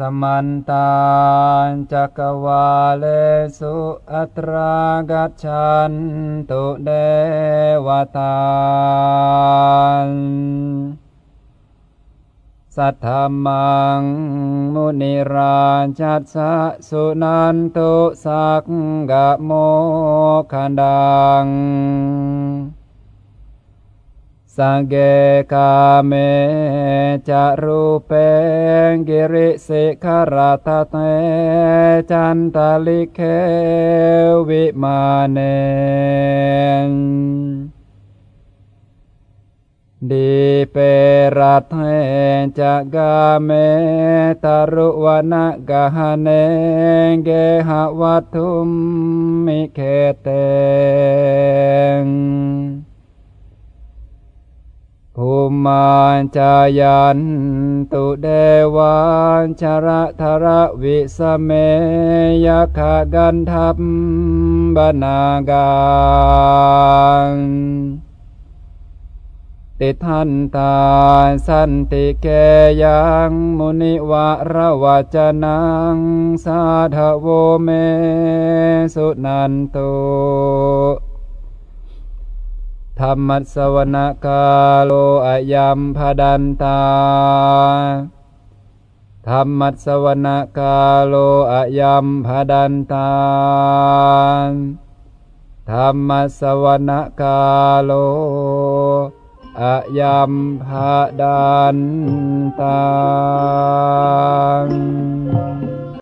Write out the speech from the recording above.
สมันตาจักวาเลสุอัตรากัจฉันตุเดวตาสัทธมังมุนิราชัสสะสุนันตุสักกะโมคันดัง สังเกกาเมจะรูเป คิริสิขะระตะเฏ จันตะลิกเข วิมาเน ทีเปรัฏเฐ จะ คาเม ตะรุวะนะคะหะเนเคหะวัตถุมหิเขตเตง มานจายันตุเดวานชระธระวิสเมยขกันทัพบนาการติทันตาสันติเกยังมุนิวะระวจนังสาธโวเมสุนันตุ ธรรมสวนกาโลอายัมพดันตาธรรมสวนกาโลอายัมพดันตาธรรมสวนกาโลอายัมพดันตา